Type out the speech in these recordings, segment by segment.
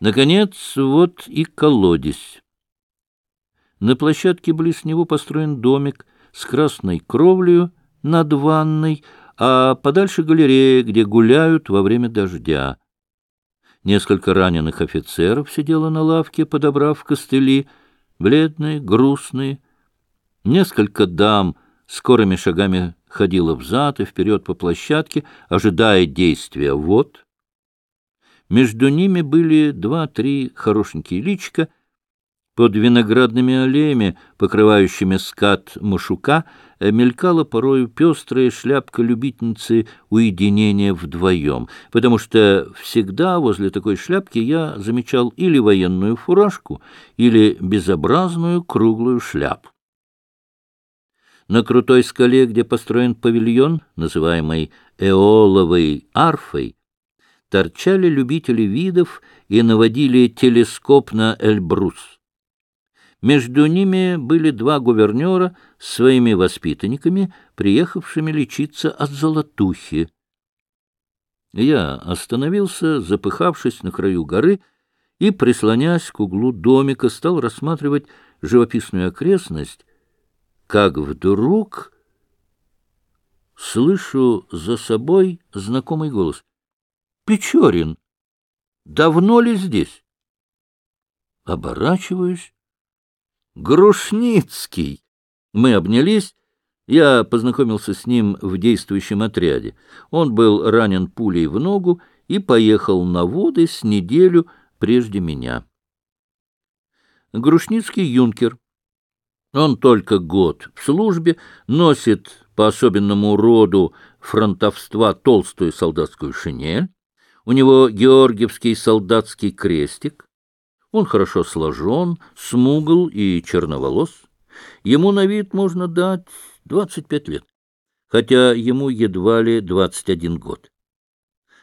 Наконец, вот и колодец. На площадке близ него построен домик с красной кровлею над ванной, а подальше галерея, где гуляют во время дождя. Несколько раненых офицеров сидело на лавке, подобрав костыли, бледные, грустные. Несколько дам скорыми шагами ходило взад и вперед по площадке, ожидая действия вот. Между ними были два-три хорошенькие личка — под виноградными аллеями, покрывающими скат Машука, э, мелькала порою пестрая шляпка любительницы уединения вдвоем, потому что всегда возле такой шляпки я замечал или военную фуражку, или безобразную круглую шляпу. На крутой скале, где построен павильон, называемый Эоловой арфой, торчали любители видов и наводили телескоп на Эльбрус. Между ними были два гувернера с своими воспитанниками, приехавшими лечиться от золотухи. Я остановился, запыхавшись на краю горы, и, прислонясь к углу домика, стал рассматривать живописную окрестность, как вдруг слышу за собой знакомый голос. «Печорин! Давно ли здесь?» Оборачиваюсь Грушницкий. Мы обнялись. Я познакомился с ним в действующем отряде. Он был ранен пулей в ногу и поехал на воды с неделю прежде меня. Грушницкий юнкер. Он только год в службе, носит по особенному роду фронтовства толстую солдатскую шинель. У него георгиевский солдатский крестик. Он хорошо сложен, смугл и черноволос. Ему на вид можно дать двадцать пять лет, хотя ему едва ли двадцать один год.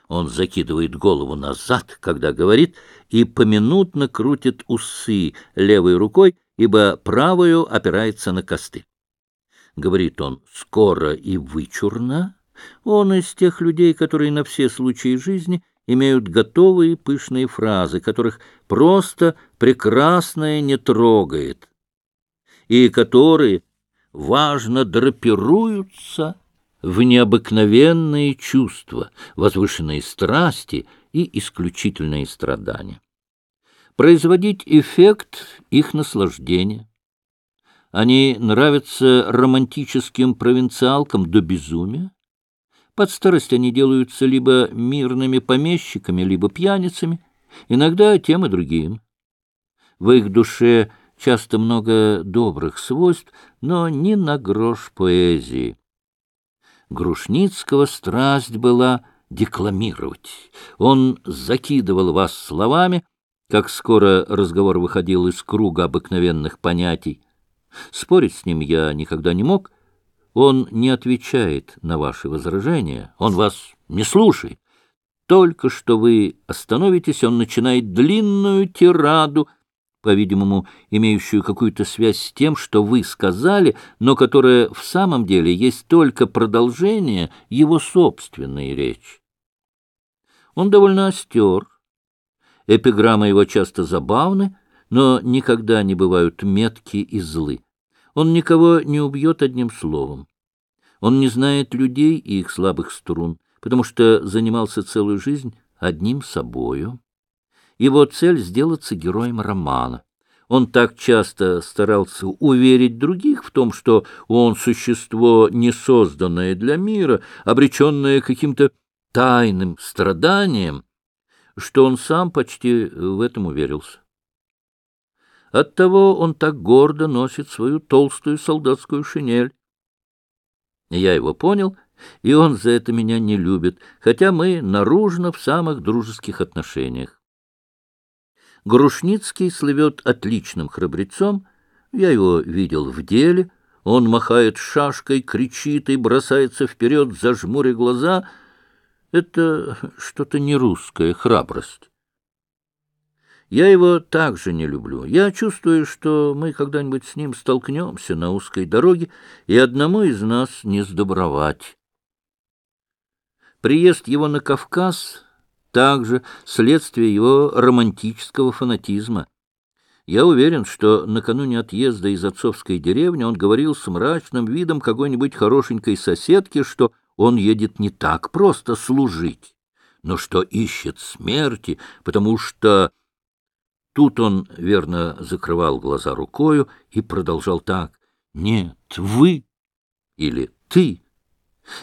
Он закидывает голову назад, когда говорит, и поминутно крутит усы левой рукой, ибо правую опирается на косты. Говорит он скоро и вычурно. Он из тех людей, которые на все случаи жизни — имеют готовые пышные фразы, которых просто прекрасное не трогает, и которые важно драпируются в необыкновенные чувства, возвышенные страсти и исключительные страдания. Производить эффект их наслаждения. Они нравятся романтическим провинциалкам до безумия, под старость они делаются либо мирными помещиками, либо пьяницами, иногда тем и другим. В их душе часто много добрых свойств, но ни на грош поэзии. Грушницкого страсть была декламировать. Он закидывал вас словами, как скоро разговор выходил из круга обыкновенных понятий. Спорить с ним я никогда не мог, он не отвечает на ваши возражения, он вас не слушает. Только что вы остановитесь, он начинает длинную тираду, по-видимому, имеющую какую-то связь с тем, что вы сказали, но которая в самом деле есть только продолжение его собственной речи. Он довольно остер. Эпиграммы его часто забавны, но никогда не бывают метки и злы. Он никого не убьет одним словом. Он не знает людей и их слабых струн, потому что занимался целую жизнь одним собою. Его цель — сделаться героем романа. Он так часто старался уверить других в том, что он существо, не созданное для мира, обреченное каким-то тайным страданием, что он сам почти в этом уверился. Оттого он так гордо носит свою толстую солдатскую шинель. Я его понял, и он за это меня не любит, хотя мы наружно в самых дружеских отношениях. Грушницкий слывет отличным храбрецом, я его видел в деле, он махает шашкой, кричит и бросается вперед, зажмуря глаза. Это что-то не русская храбрость. Я его также не люблю. Я чувствую, что мы когда-нибудь с ним столкнемся на узкой дороге, и одному из нас не сдобровать. Приезд его на Кавказ также следствие его романтического фанатизма. Я уверен, что накануне отъезда из отцовской деревни он говорил с мрачным видом какой-нибудь хорошенькой соседки, что он едет не так просто служить, но что ищет смерти, потому что... Тут он верно закрывал глаза рукою и продолжал так. «Нет, вы или ты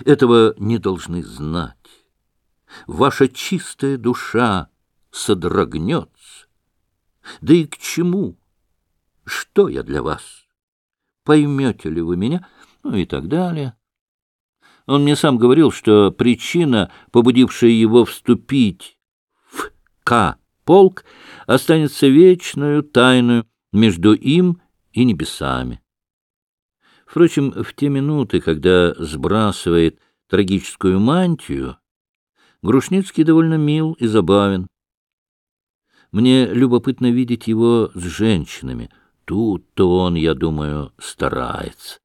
этого не должны знать. Ваша чистая душа содрогнется. Да и к чему? Что я для вас? Поймете ли вы меня? Ну и так далее. Он мне сам говорил, что причина, побудившая его вступить в К-полк, останется вечную тайную между им и небесами. Впрочем, в те минуты, когда сбрасывает трагическую мантию, Грушницкий довольно мил и забавен. Мне любопытно видеть его с женщинами. Тут-то он, я думаю, старается.